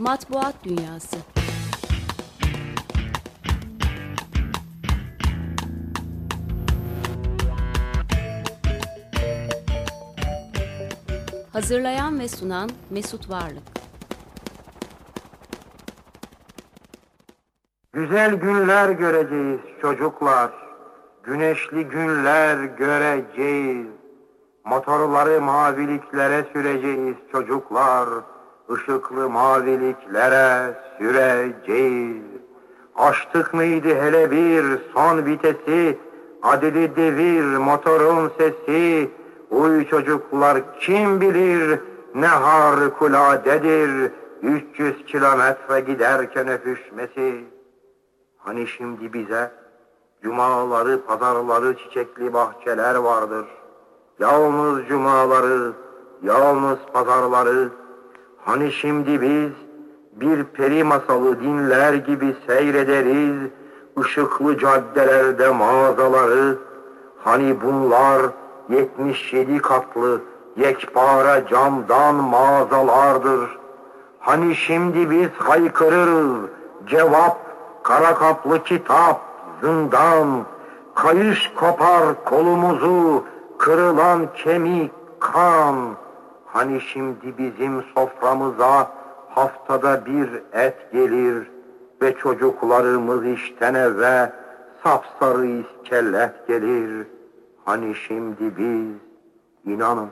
Matbuat Dünyası Hazırlayan ve sunan Mesut Varlık Güzel günler göreceğiz çocuklar. Güneşli günler göreceğiz. Motorları maviliklere süreceğiz çocuklar. Işıklı maviliklere süreceğiz. Açtık mıydı hele bir son vitesi, adili devir motorun sesi. Uy çocuklar kim bilir ne harikuladedir 300 kilometre giderken öpüşmesi. Hani şimdi bize cumaları, pazarları, çiçekli bahçeler vardır. Yalnız cumaları, yalnız pazarları. Hani şimdi biz bir peri masalı dinler gibi seyrederiz. ışıklı caddelerde mağazaları. Hani bunlar 77 katlı yekpare camdan mağazalardır. Hani şimdi biz haykırırız cevap kara kaplı kitap zindan kayış kopar kolumuzu kırılan kemik kan hani şimdi bizim soframıza haftada bir et gelir ve çocuklarımız işten eve sapsarı iskelet gelir hani şimdi biz inanın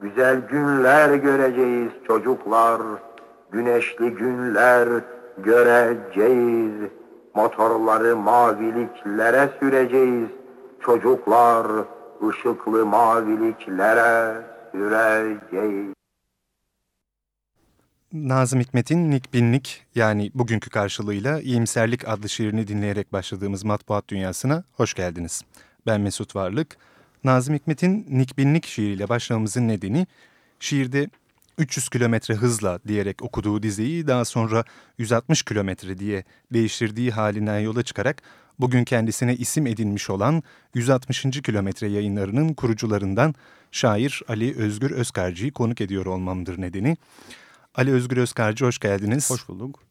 güzel günler göreceğiz çocuklar güneşli günler göreceğiz. Motorları maviliklere süreceğiz. Çocuklar ışıklı maviliklere süreceğiz. Nazım Hikmet'in Nik Binlik yani bugünkü karşılığıyla İyimserlik adlı şiirini dinleyerek başladığımız matbuat dünyasına hoş geldiniz. Ben Mesut Varlık. Nazım Hikmet'in Nik Binlik şiiriyle başlamamızın nedeni şiirde 300 kilometre hızla diyerek okuduğu dizeyi daha sonra 160 kilometre diye değiştirdiği halinden yola çıkarak bugün kendisine isim edinmiş olan 160. kilometre yayınlarının kurucularından şair Ali Özgür Özkarcı'yı konuk ediyor olmamdır nedeni. Ali Özgür Özkarcı hoş geldiniz. Hoş bulduk.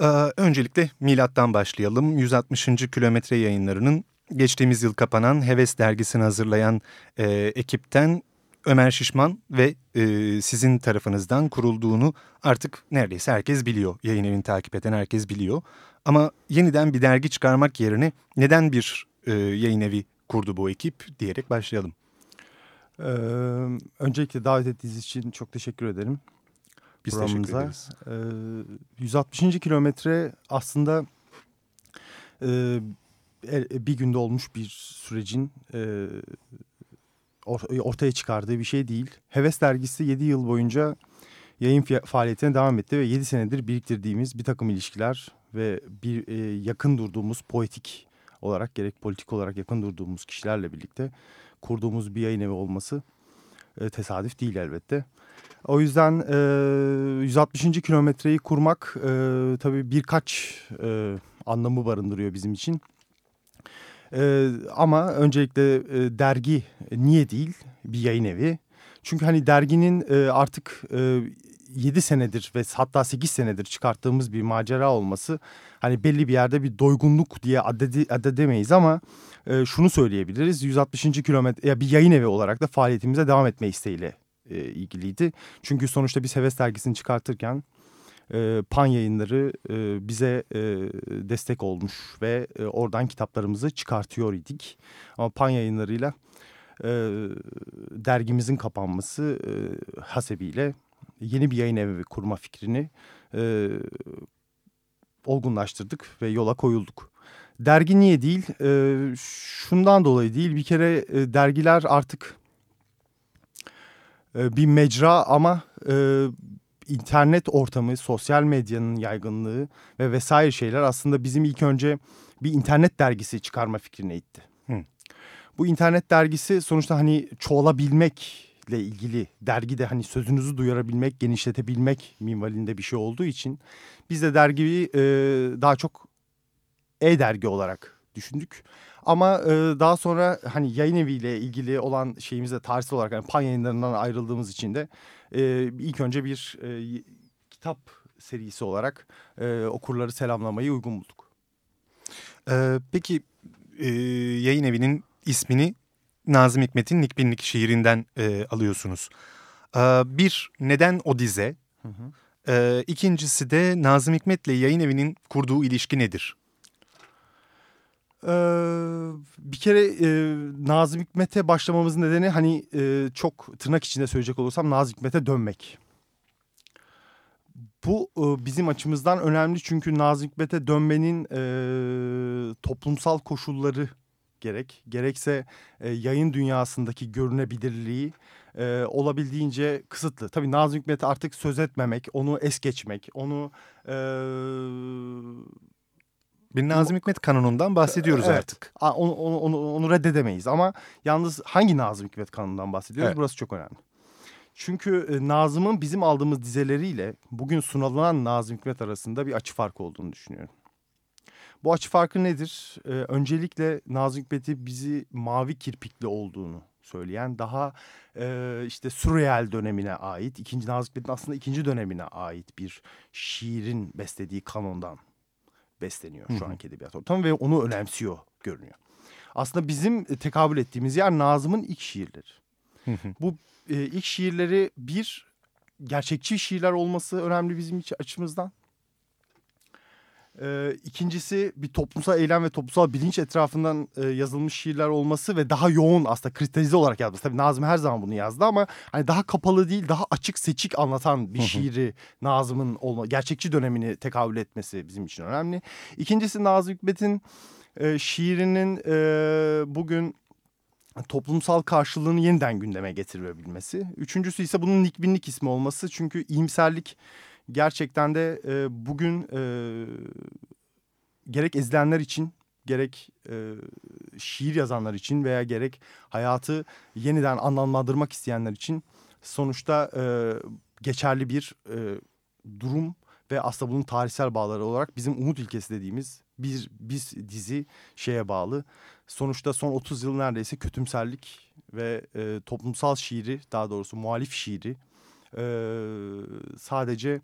Ee, öncelikle milattan başlayalım. 160. kilometre yayınlarının geçtiğimiz yıl kapanan Heves dergisini hazırlayan e, ekipten Ömer Şişman ve e, sizin tarafınızdan kurulduğunu artık neredeyse herkes biliyor. Yayın evini takip eden herkes biliyor. Ama yeniden bir dergi çıkarmak yerine neden bir e, yayın evi kurdu bu ekip diyerek başlayalım. Ee, öncelikle davet ettiğiniz için çok teşekkür ederim. Biz teşekkür ederiz. Ee, 160. kilometre aslında e, bir günde olmuş bir sürecin e, ortaya çıkardığı bir şey değil. Heves dergisi 7 yıl boyunca yayın faaliyetine devam etti ve 7 senedir biriktirdiğimiz bir takım ilişkiler ve bir e, yakın durduğumuz poetik olarak gerek politik olarak yakın durduğumuz kişilerle birlikte kurduğumuz bir yayın evi olması e, tesadüf değil elbette. O yüzden e, 160. kilometreyi kurmak e, tabii birkaç e, anlamı barındırıyor bizim için. Ee, ama öncelikle e, dergi niye değil bir yayın evi? Çünkü hani derginin e, artık e, 7 senedir ve hatta 8 senedir çıkarttığımız bir macera olması hani belli bir yerde bir doygunluk diye adedemeyiz ama e, şunu söyleyebiliriz 160. kilometre ya bir yayın evi olarak da faaliyetimize devam etme isteğiyle e, ilgiliydi. Çünkü sonuçta biz Heves dergisini çıkartırken e, Pan yayınları e, bize e, destek olmuş ve oradan kitaplarımızı çıkartıyor idik. Ama Pan yayınlarıyla dergimizin kapanması e, hasebiyle yeni bir yayın evi kurma fikrini olgunlaştırdık ve yola koyulduk. Dergi niye değil? Şundan dolayı değil. Bir kere dergiler artık bir mecra ama internet ortamı, sosyal medyanın yaygınlığı ve vesaire şeyler aslında bizim ilk önce bir internet dergisi çıkarma fikrine itti. Hı. Bu internet dergisi sonuçta hani çoğalabilmekle ilgili dergi de hani sözünüzü duyurabilmek, genişletebilmek minvalinde bir şey olduğu için biz de dergiyi e, daha çok e-dergi olarak düşündük. Ama e, daha sonra hani yayın eviyle ilgili olan şeyimizde tarihsel olarak yani pan yayınlarından ayrıldığımız için de e, ilk önce bir e, kitap serisi olarak e, okurları selamlamayı uygun bulduk. Ee, peki e, yayın evinin ismini Nazım Hikmet'in Nik Binlik şiirinden e, alıyorsunuz. Ee, bir, neden o dize? Hı hı. Ee, ikincisi de Nazım Hikmet'le yayın evinin kurduğu ilişki nedir? Ee, bir kere e, Nazım Hikmet'e başlamamızın nedeni hani e, çok tırnak içinde söyleyecek olursam Nazım Hikmet'e dönmek. Bu e, bizim açımızdan önemli çünkü Nazım Hikmet'e dönmenin e, toplumsal koşulları gerek gerekse e, yayın dünyasındaki görünebilirliği e, olabildiğince kısıtlı. Tabii Nazım Hikmet'e artık söz etmemek, onu es geçmek, onu e, Bir Nazım Hikmet kanonundan bahsediyoruz Evet. artık. Onu, onu, onu, onu reddedemeyiz ama yalnız hangi Nazım Hikmet kanunundan bahsediyoruz Evet. burası çok önemli. Çünkü e, Nazım'ın bizim aldığımız dizeleriyle bugün sunulan Nazım Hikmet arasında bir açı farkı olduğunu düşünüyorum. Bu açı farkı nedir? E, öncelikle Nazım Hikmet'i bizi mavi kirpikli olduğunu söyleyen daha e, işte sürreal dönemine ait, ikinci Nazım Hikmet'in aslında ikinci dönemine ait bir şiirin beslediği kanondan besleniyor şu anki edebiyat ortamı ve onu önemsiyor görünüyor. Aslında bizim e, tekabül ettiğimiz yer Nazım'ın ilk şiirleri. Bu e, ilk şiirleri bir gerçekçi şiirler olması önemli bizim açımızdan. E, ikincisi bir toplumsal eylem ve toplumsal bilinç etrafından e, yazılmış şiirler olması ve daha yoğun aslında kristalize olarak yazması. Tabii Nazım her zaman bunu yazdı ama hani daha kapalı değil daha açık seçik anlatan bir Hı hı. şiiri Nazım'ın olma, gerçekçi dönemini tekabül etmesi bizim için önemli. İkincisi Nazım Hikmet'in e, şiirinin e, bugün toplumsal karşılığını yeniden gündeme getirebilmesi. Üçüncüsü ise bunun nikbinlik ismi olması. Çünkü iyimserlik gerçekten de e, bugün e, gerek ezilenler için gerek e, şiir yazanlar için veya gerek hayatı yeniden anlamlandırmak isteyenler için sonuçta e, geçerli bir e, durum ve aslında bunun tarihsel bağları olarak bizim umut ilkesi dediğimiz bir biz dizi şeye bağlı. Sonuçta son 30 yıl neredeyse kötümserlik ve e, toplumsal şiiri daha doğrusu muhalif şiiri e, sadece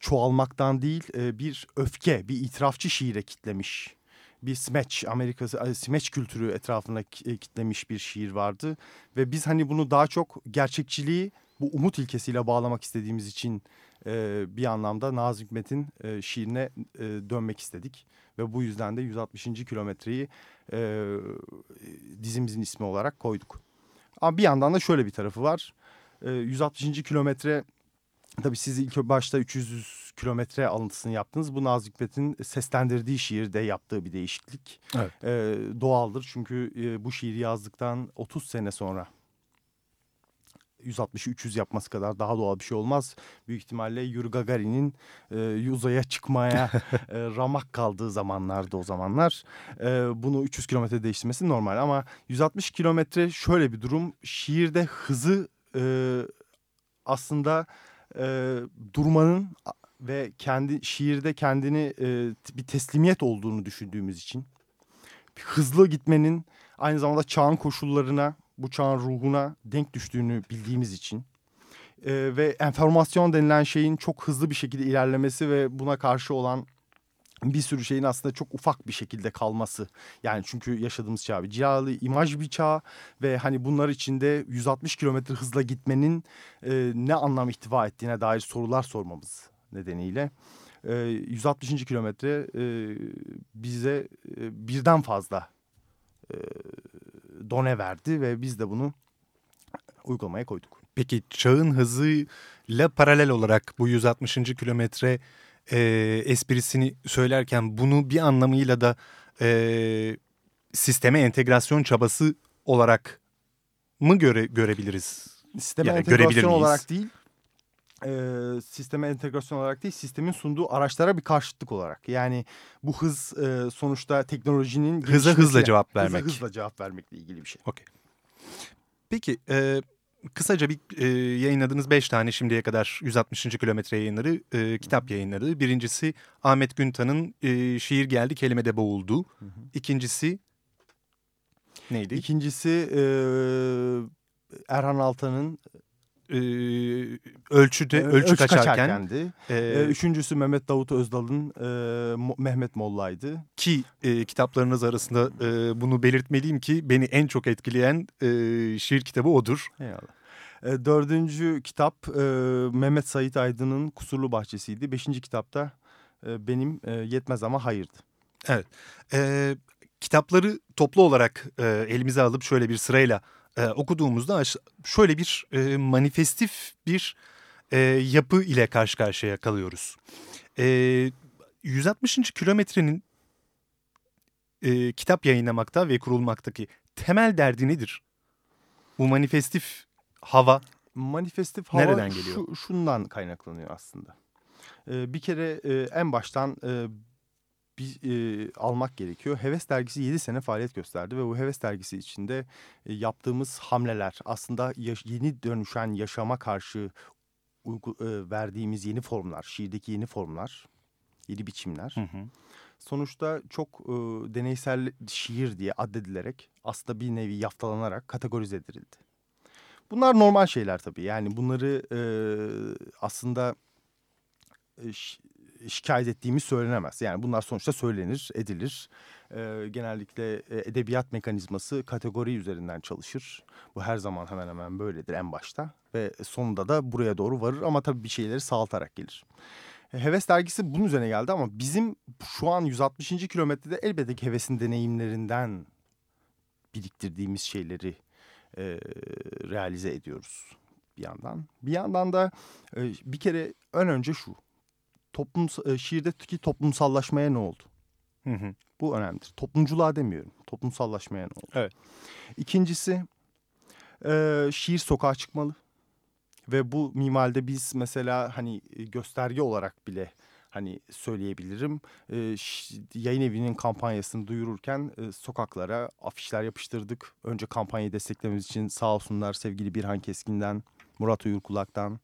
çoğalmaktan değil e, bir öfke, bir itirafçı şiire kitlemiş. Bir smaç, Amerika smaç kültürü etrafına e, kitlemiş bir şiir vardı. Ve biz hani bunu daha çok gerçekçiliği bu umut ilkesiyle bağlamak istediğimiz için e, bir anlamda Nazım Hikmet'in e, şiirine e, dönmek istedik. Ve bu yüzden de 160. kilometreyi e, dizimizin ismi olarak koyduk. Ama bir yandan da şöyle bir tarafı var. E, 160. kilometre tabii siz ilk başta 300 kilometre alıntısını yaptınız. Bu Nazım Hikmet'in seslendirdiği şiirde yaptığı bir değişiklik. Evet. E, doğaldır çünkü e, bu şiiri yazdıktan 30 sene sonra 160'ı 300 yapması kadar daha doğal bir şey olmaz. Büyük ihtimalle Yuri Gagarin'in e, uzaya çıkmaya e, ramak kaldığı zamanlarda o zamanlar. E, bunu 300 kilometre değiştirmesi normal ama 160 kilometre şöyle bir durum. Şiirde hızı e, aslında e, durmanın ve kendi şiirde kendini e, bir teslimiyet olduğunu düşündüğümüz için hızlı gitmenin aynı zamanda çağın koşullarına bu çağın ruhuna denk düştüğünü bildiğimiz için e, ve enformasyon denilen şeyin çok hızlı bir şekilde ilerlemesi ve buna karşı olan bir sürü şeyin aslında çok ufak bir şekilde kalması. Yani çünkü yaşadığımız çağ bir cilalı imaj bir çağ ve hani bunlar içinde 160 kilometre hızla gitmenin e, ne anlam ihtiva ettiğine dair sorular sormamız nedeniyle e, 160. kilometre e, bize e, birden fazla e, done verdi ve biz de bunu uygulamaya koyduk. Peki çağın hızıyla paralel olarak bu 160. kilometre e, esprisini söylerken bunu bir anlamıyla da e, sisteme entegrasyon çabası olarak mı göre görebiliriz? Sisteme Yani entegrasyon olarak değil, e, sisteme entegrasyon olarak değil, sistemin sunduğu araçlara bir karşıtlık olarak. Yani bu hız e, sonuçta teknolojinin Hıza hızla cevap hıza vermek. hızla cevap vermekle ilgili bir şey. Peki e, kısaca bir e, yayınladığınız 5 tane şimdiye kadar 160. kilometre yayınları e, kitap yayınları. Birincisi Ahmet Güntan'ın e, Şiir Geldi Kelimede Boğuldu. İkincisi neydi? İkincisi e, Erhan Altan'ın e, ölçüde Ee, ölçü, kaçarken kaçarkendi. e, üçüncüsü Mehmet Davut Özdal'ın e, Mehmet Molla'ydı. ki e, kitaplarınız arasında e, bunu belirtmeliyim ki beni en çok etkileyen e, şiir kitabı odur. Eyvallah. E, dördüncü kitap e, Mehmet Sait Aydın'ın Kusurlu Bahçesi'ydi. Beşinci kitapta e, benim e, Yetmez Ama Hayır'dı. E, kitapları toplu olarak e, elimize alıp şöyle bir sırayla e, okuduğumuzda şöyle bir e, manifestif bir e, yapı ile karşı karşıya kalıyoruz. E, 160. kilometrenin e, kitap yayınlamakta ve kurulmaktaki temel derdi nedir? Bu manifestif hava Manifestif hava Nereden geliyor? Şu, şundan kaynaklanıyor aslında. E, bir kere e, en baştan e, bir, e, almak gerekiyor. Heves dergisi 7 sene faaliyet gösterdi ve bu Heves dergisi içinde e, yaptığımız hamleler aslında yaş- yeni dönüşen yaşama karşı uygu, e, verdiğimiz yeni formlar, şiirdeki yeni formlar, yeni biçimler. sonuçta çok e, deneysel şiir diye addedilerek aslında bir nevi yaftalanarak kategorize edildi. Bunlar normal şeyler tabii. Yani bunları e, aslında e, şikayet ettiğimiz söylenemez. Yani bunlar sonuçta söylenir, edilir. E, genellikle e, edebiyat mekanizması kategori üzerinden çalışır. Bu her zaman hemen hemen böyledir en başta. Ve sonunda da buraya doğru varır ama tabii bir şeyleri sağaltarak gelir. Heves dergisi bunun üzerine geldi ama bizim şu an 160. kilometrede elbette ki Heves'in deneyimlerinden biriktirdiğimiz şeyleri e, realize ediyoruz bir yandan. Bir yandan da e, bir kere ön önce şu. Toplum, e, şiirdeki toplumsallaşmaya ne oldu? Hı hı. Bu önemlidir. Toplumculuğa demiyorum. Toplumsallaşmaya ne oldu? Evet. İkincisi e, şiir sokağa çıkmalı. Ve bu mimalde biz mesela hani e, gösterge olarak bile hani söyleyebilirim. E, yayın evinin kampanyasını duyururken e, sokaklara afişler yapıştırdık. Önce kampanyayı desteklememiz için sağ olsunlar sevgili Birhan Keskin'den, Murat Uyurkulak'tan,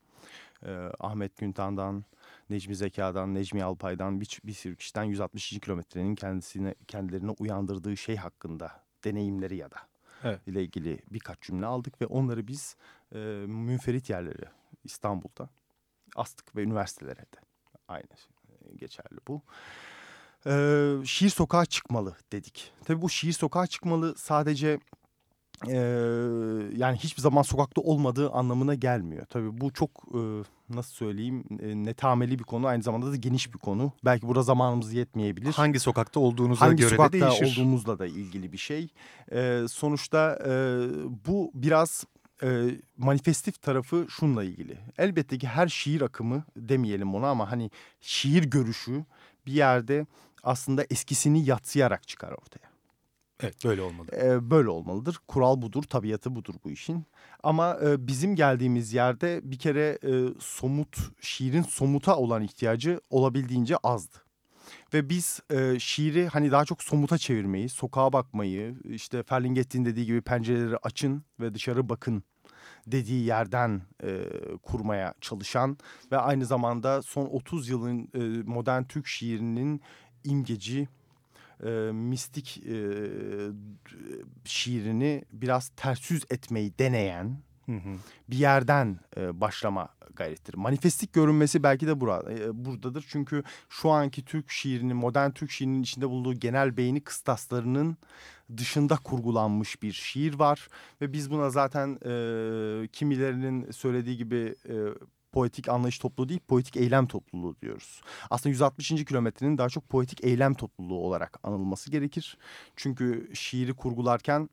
e, Ahmet Güntan'dan, Necmi Zeka'dan, Necmi Alpay'dan bir, bir sürü kişiden 160. kilometrenin kendisine kendilerine uyandırdığı şey hakkında deneyimleri ya da Evet. ile ilgili birkaç cümle aldık ve onları biz e, münferit yerlere İstanbul'da astık ve üniversitelere de aynı e, geçerli bu. E, şiir sokağa çıkmalı dedik. Tabii bu şiir sokağa çıkmalı sadece e, yani hiçbir zaman sokakta olmadığı anlamına gelmiyor. Tabii bu çok e, nasıl söyleyeyim e, netameli bir konu aynı zamanda da geniş bir konu. Belki burada zamanımız yetmeyebilir. hangi sokakta olduğunuza Hangi göre de sokakta değişir. olduğumuzla da ilgili bir şey. Ee, sonuçta e, bu biraz e, manifestif tarafı şunla ilgili. Elbette ki her şiir akımı demeyelim ona ama hani şiir görüşü bir yerde aslında eskisini yatsıyarak çıkar ortaya. Evet böyle olmalı. Ee, böyle olmalıdır. Kural budur, tabiatı budur bu işin. Ama e, bizim geldiğimiz yerde bir kere e, somut, şiirin somuta olan ihtiyacı olabildiğince azdı. Ve biz e, şiiri hani daha çok somuta çevirmeyi, sokağa bakmayı, işte Ferlinghetti'nin dediği gibi pencereleri açın ve dışarı bakın dediği yerden e, kurmaya çalışan ve aynı zamanda son 30 yılın e, modern Türk şiirinin imgeci, e, mistik e, şiirini biraz ters yüz etmeyi deneyen Hı hı. bir yerden e, başlama gayrettir. Manifestik görünmesi belki de burada, e, buradadır. Çünkü şu anki Türk şiirinin, modern Türk şiirinin içinde bulunduğu genel beğeni kıstaslarının dışında kurgulanmış bir şiir var. Ve biz buna zaten e, kimilerinin söylediği gibi e, poetik anlayış topluluğu değil, poetik eylem topluluğu diyoruz. Aslında 160. kilometrenin daha çok poetik eylem topluluğu olarak anılması gerekir. Çünkü şiiri kurgularken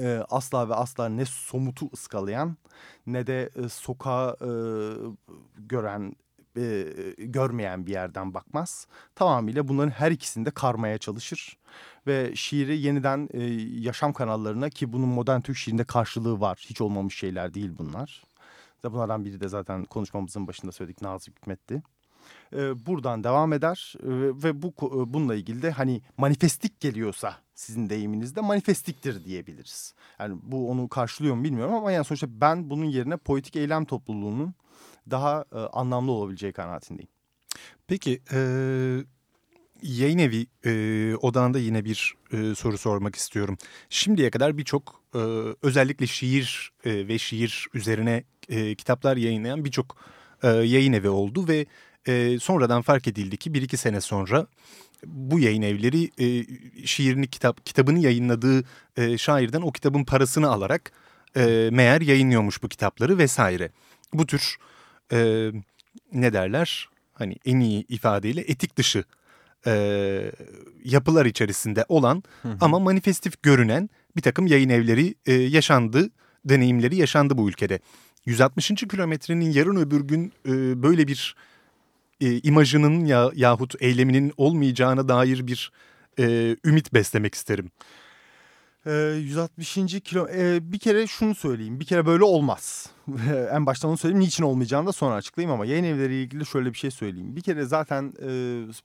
e, asla ve asla ne somutu ıskalayan ne de e, sokağı e, gören e, görmeyen bir yerden bakmaz. Tamamıyla bunların her ikisini de karmaya çalışır ve şiiri yeniden e, yaşam kanallarına ki bunun modern Türk şiirinde karşılığı var. Hiç olmamış şeyler değil bunlar. Ve Bunlardan biri de zaten konuşmamızın başında söyledik Nazım Hikmet'ti. E, buradan devam eder e, ve bu e, bununla ilgili de hani manifestik geliyorsa sizin deyiminizde manifestiktir diyebiliriz. Yani bu onu karşılıyor mu bilmiyorum ama yani sonuçta ben bunun yerine poetik eylem topluluğunun daha e, anlamlı olabileceği kanaatindeyim. Peki e, Yayın evi e, odağında yine bir e, soru sormak istiyorum. Şimdiye kadar birçok e, özellikle şiir e, ve şiir üzerine e, kitaplar yayınlayan birçok e, yayın evi oldu ve e, sonradan fark edildi ki bir iki sene sonra bu yayın evleri e, şiirini kitap kitabını yayınladığı e, şairden o kitabın parasını alarak e, meğer yayınlıyormuş bu kitapları vesaire. Bu tür e, ne derler hani en iyi ifadeyle etik dışı e, yapılar içerisinde olan hı hı. ama manifestif görünen bir takım yayın evleri e, yaşandı, deneyimleri yaşandı bu ülkede. 160. kilometrenin yarın öbür gün e, böyle bir e, imajının ya yahut eyleminin olmayacağına dair bir e, ümit beslemek isterim. 160. Ee, kilo ee, bir kere şunu söyleyeyim. Bir kere böyle olmaz. en baştan onu söyleyeyim. Niçin olmayacağını da sonra açıklayayım ama yayın evleriyle ilgili şöyle bir şey söyleyeyim. Bir kere zaten e,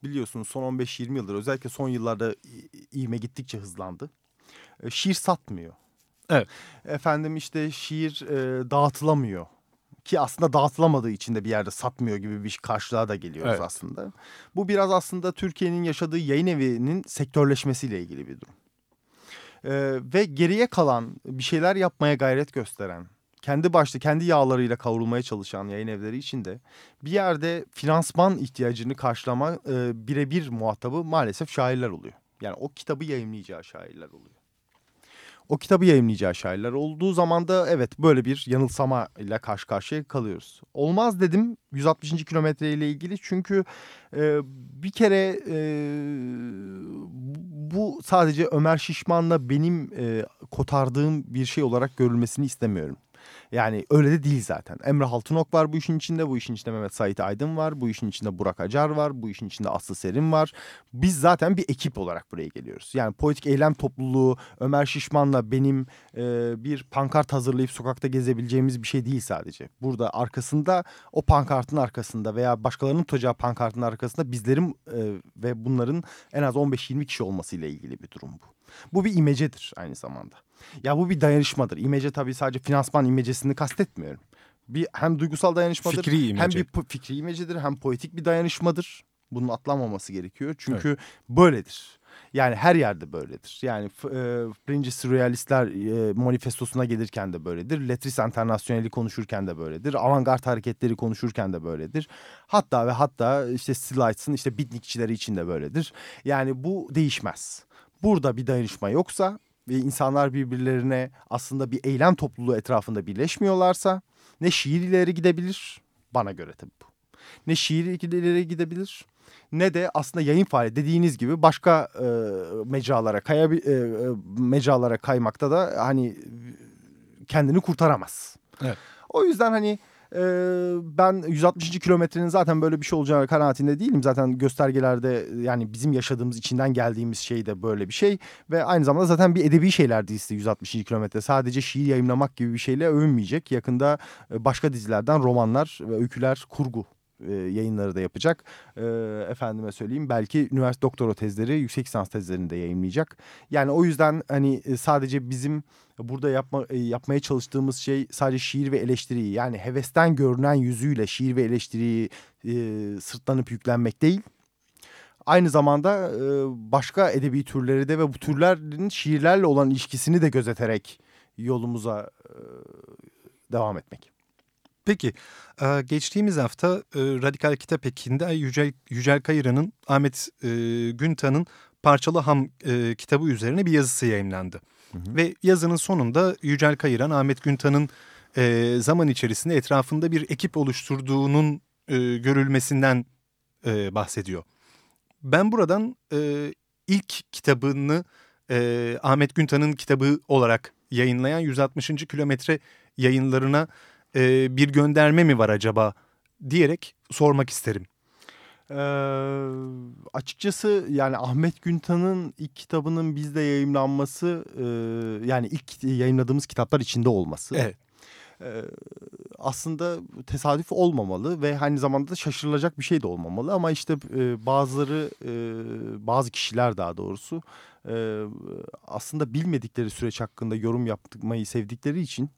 biliyorsunuz son 15-20 yıldır özellikle son yıllarda ivme gittikçe hızlandı. E, şiir satmıyor. Evet. Efendim işte şiir e, dağıtılamıyor ki aslında dağıtılamadığı için de bir yerde satmıyor gibi bir karşılığa da geliyoruz evet. aslında. Bu biraz aslında Türkiye'nin yaşadığı yayın evinin sektörleşmesiyle ilgili bir durum. Ee, ve geriye kalan bir şeyler yapmaya gayret gösteren, kendi başta kendi yağlarıyla kavrulmaya çalışan yayın evleri için de bir yerde finansman ihtiyacını karşılama e, birebir muhatabı maalesef şairler oluyor. Yani o kitabı yayınlayacağı şairler oluyor o kitabı yayınlayacağı şairler olduğu zaman da evet böyle bir yanılsama ile karşı karşıya kalıyoruz. Olmaz dedim 160. kilometre ile ilgili çünkü e, bir kere e, bu sadece Ömer Şişman'la benim e, kotardığım bir şey olarak görülmesini istemiyorum. Yani öyle de değil zaten. Emre Haltunok var bu işin içinde. Bu işin içinde Mehmet Sait Aydın var. Bu işin içinde Burak Acar var. Bu işin içinde Aslı Serin var. Biz zaten bir ekip olarak buraya geliyoruz. Yani politik eylem topluluğu Ömer Şişman'la benim e, bir pankart hazırlayıp sokakta gezebileceğimiz bir şey değil sadece. Burada arkasında o pankartın arkasında veya başkalarının tutacağı pankartın arkasında bizlerin e, ve bunların en az 15-20 kişi olmasıyla ilgili bir durum bu. Bu bir imecedir aynı zamanda. Ya bu bir dayanışmadır. İmece tabii sadece finansman imecesini kastetmiyorum. Bir hem duygusal dayanışmadır fikri imece. hem bir fikri imecedir hem poetik bir dayanışmadır. Bunun atlanmaması gerekiyor. Çünkü evet. böyledir. Yani her yerde böyledir. Yani e, birinci sürrealistler e, manifestosuna gelirken de böyledir. Letris Internasyoneli konuşurken de böyledir. Avantgard hareketleri konuşurken de böyledir. Hatta ve hatta işte Stilights'ın işte bitnikçileri için de böyledir. Yani bu değişmez. Burada bir dayanışma yoksa ve insanlar birbirlerine aslında bir eylem topluluğu etrafında birleşmiyorlarsa ne şiir ileri gidebilir bana göre tabii bu. Ne şiir ileri gidebilir ne de aslında yayın faaliyeti dediğiniz gibi başka e, mecralara kaya e, e, mecralara kaymakta da hani kendini kurtaramaz. Evet. O yüzden hani e, ben 160. kilometrenin zaten böyle bir şey olacağına kanaatinde değilim. Zaten göstergelerde yani bizim yaşadığımız içinden geldiğimiz şey de böyle bir şey. Ve aynı zamanda zaten bir edebi şeyler dizisi 160. kilometre. Sadece şiir yayınlamak gibi bir şeyle övünmeyecek. Yakında başka dizilerden romanlar ve öyküler kurgu e, yayınları da yapacak. E, efendime söyleyeyim belki üniversite doktora tezleri, yüksek lisans tezlerini de yayınlayacak. Yani o yüzden hani e, sadece bizim burada yapma, e, yapmaya çalıştığımız şey sadece şiir ve eleştiriyi yani hevesten görünen yüzüyle şiir ve eleştiriyi e, sırtlanıp yüklenmek değil. Aynı zamanda başka edebi türleri de ve bu türlerin şiirlerle olan ilişkisini de gözeterek yolumuza devam etmek. Peki geçtiğimiz hafta Radikal Kitap Eki'nde Yücel, Yücel Kayıra'nın Ahmet Güntan'ın Parçalı Ham kitabı üzerine bir yazısı yayınlandı. Hı hı. Ve yazının sonunda Yücel Kayıran Ahmet Güntan'ın zaman içerisinde etrafında bir ekip oluşturduğunun görülmesinden bahsediyor. Ben buradan ilk kitabını Ahmet Güntan'ın kitabı olarak yayınlayan 160. kilometre yayınlarına e, bir gönderme mi var acaba diyerek sormak isterim. Ee, açıkçası yani Ahmet Güntan'ın ilk kitabının bizde yayınlanması e, yani ilk yayınladığımız kitaplar içinde olması. Evet. E, aslında tesadüf olmamalı ve aynı zamanda da şaşırılacak bir şey de olmamalı ama işte e, bazıları e, bazı kişiler daha doğrusu e, aslında bilmedikleri süreç hakkında yorum yapmayı sevdikleri için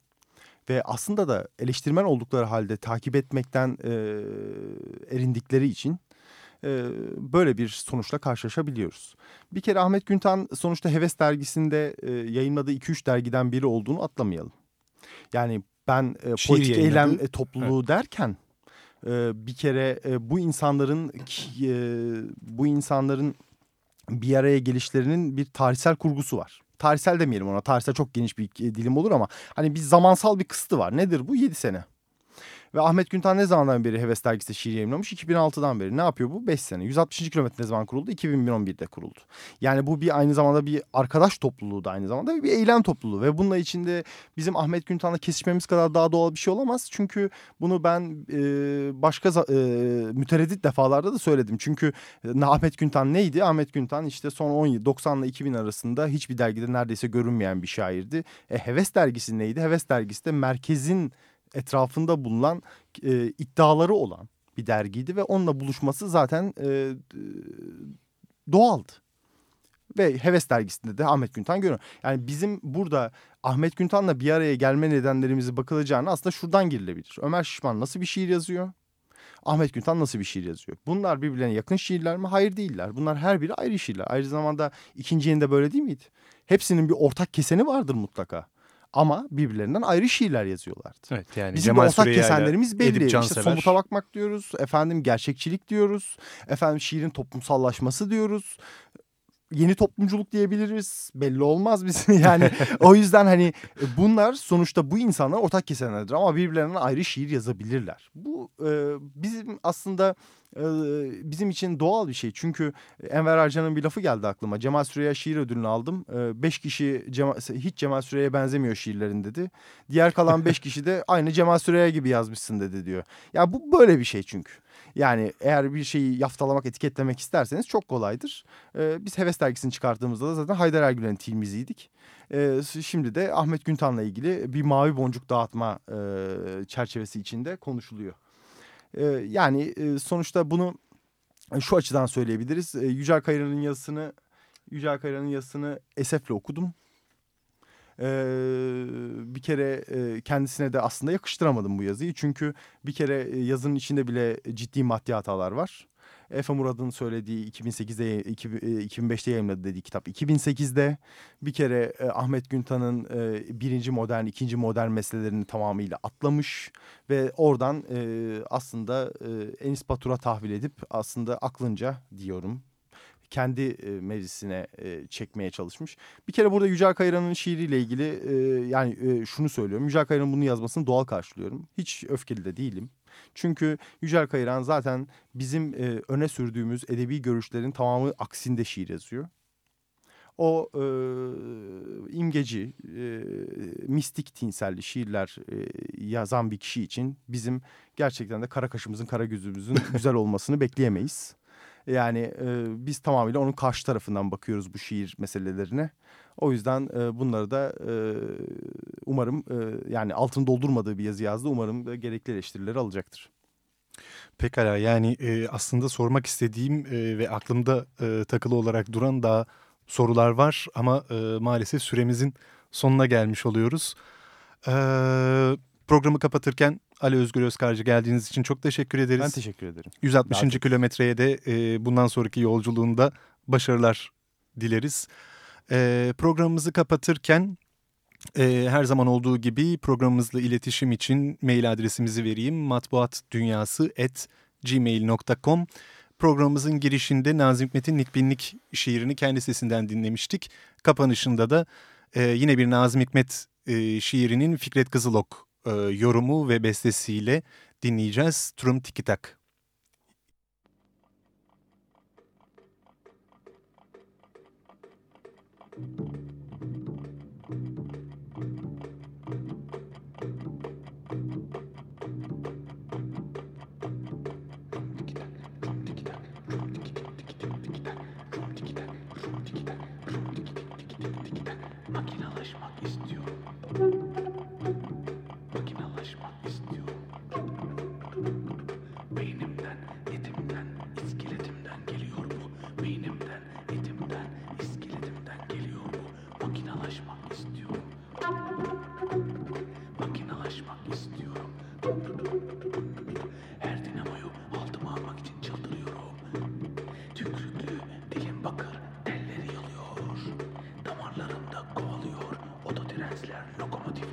ve aslında da eleştirmen oldukları halde takip etmekten e, erindikleri için e, böyle bir sonuçla karşılaşabiliyoruz. Bir kere Ahmet Güntan sonuçta Heves dergisinde e, yayınladığı 2-3 dergiden biri olduğunu atlamayalım. Yani ben e, Şiir politik yayınladı. eylem e, topluluğu derken e, bir kere e, bu insanların e, bu insanların bir araya gelişlerinin bir tarihsel kurgusu var. Tarihsel demeyelim ona. Tarihsel çok geniş bir e, dilim olur ama hani bir zamansal bir kısıtı var. Nedir bu? 7 sene. Ve Ahmet Güntan ne zamandan beri Heves dergisinde şiir yayınlamış? 2006'dan beri. Ne yapıyor bu? 5 sene. 160. kilometre ne zaman kuruldu? 2011'de kuruldu. Yani bu bir aynı zamanda bir arkadaş topluluğu da aynı zamanda bir eylem topluluğu. Ve bununla içinde bizim Ahmet Güntan'la kesişmemiz kadar daha doğal bir şey olamaz. Çünkü bunu ben e, başka e, mütereddit defalarda da söyledim. Çünkü e, Ahmet Güntan neydi? Ahmet Güntan işte son 10 yıl 90 ile 2000 arasında hiçbir dergide neredeyse görünmeyen bir şairdi. E, Heves dergisi neydi? Heves dergisi de merkezin etrafında bulunan e, iddiaları olan bir dergiydi ve onunla buluşması zaten e, doğaldı. Ve Heves dergisinde de Ahmet Güntan görüyor. Yani bizim burada Ahmet Güntan'la bir araya gelme nedenlerimizi bakılacağını aslında şuradan girilebilir. Ömer Şişman nasıl bir şiir yazıyor? Ahmet Güntan nasıl bir şiir yazıyor? Bunlar birbirlerine yakın şiirler mi? Hayır değiller. Bunlar her biri ayrı şiirler. Aynı zamanda ikinci yerinde böyle değil miydi? Hepsinin bir ortak keseni vardır mutlaka. Ama birbirlerinden ayrı şiirler yazıyorlardı. Evet yani Bizim Cemal ortak kesenlerimiz belli. Edip İşte somuta bakmak diyoruz. Efendim gerçekçilik diyoruz. Efendim şiirin toplumsallaşması diyoruz. Yeni toplumculuk diyebiliriz. Belli olmaz bizim yani. o yüzden hani bunlar sonuçta bu insanlar ortak kesenlerdir ama birbirlerinden ayrı şiir yazabilirler. Bu e, bizim aslında e, bizim için doğal bir şey. Çünkü Enver Arcan'ın bir lafı geldi aklıma. Cemal Süreyya şiir ödülünü aldım. E, beş kişi Cemal, hiç Cemal Süreyya'ya benzemiyor şiirlerin dedi. Diğer kalan beş kişi de aynı Cemal Süreyya gibi yazmışsın dedi diyor. Ya bu böyle bir şey çünkü. Yani eğer bir şeyi yaftalamak, etiketlemek isterseniz çok kolaydır. Ee, biz Heves dergisini çıkarttığımızda da zaten Haydar Ergülen'in tilmiziydik. Ee, şimdi de Ahmet Güntan'la ilgili bir mavi boncuk dağıtma e, çerçevesi içinde konuşuluyor. Ee, yani e, sonuçta bunu şu açıdan söyleyebiliriz. Ee, Yücel Kayran'ın yazısını Yücel Kayran'ın yazısını esefle okudum. Ee, bir kere e, kendisine de aslında yakıştıramadım bu yazıyı. Çünkü bir kere e, yazının içinde bile ciddi maddi hatalar var. Efe Murad'ın söylediği 2008'de, iki- e, 2005'te yayınladı dediği kitap 2008'de. Bir kere e, Ahmet Güntan'ın e, birinci modern, ikinci modern meselelerini tamamıyla atlamış. Ve oradan e, aslında e, Enis Batur'a tahvil edip aslında aklınca diyorum kendi e, meclisine e, çekmeye çalışmış. Bir kere burada Yücel Kayran'ın şiiriyle ilgili e, yani e, şunu söylüyorum. Yücel Kayran'ın bunu yazmasını doğal karşılıyorum. Hiç öfkeli de değilim. Çünkü Yücel Kayran zaten bizim e, öne sürdüğümüz edebi görüşlerin tamamı aksinde şiir yazıyor. O e, imgeci, e, mistik tinselli şiirler e, yazan bir kişi için bizim gerçekten de kara kaşımızın, kara gözümüzün güzel olmasını bekleyemeyiz. Yani e, biz tamamıyla onun karşı tarafından bakıyoruz bu şiir meselelerine. O yüzden e, bunları da e, umarım e, yani altını doldurmadığı bir yazı yazdı. Umarım da gerekli eleştirileri alacaktır. Pekala yani e, aslında sormak istediğim e, ve aklımda e, takılı olarak duran daha sorular var ama e, maalesef süremizin sonuna gelmiş oluyoruz. E, programı kapatırken Ali Özgür Özkarcı geldiğiniz için çok teşekkür ederiz. Ben teşekkür ederim. 160. Daha kilometreye de e, bundan sonraki yolculuğunda başarılar dileriz. E, programımızı kapatırken e, her zaman olduğu gibi programımızla iletişim için mail adresimizi vereyim. matbuatdunyası@gmail.com Programımızın girişinde Nazım Hikmet'in Nikbinlik şiirini kendi sesinden dinlemiştik. Kapanışında da e, yine bir Nazım Hikmet e, şiirinin Fikret Kızılok e, yorumu ve bestesiyle dinleyeceğiz. Trum Tikitak. no.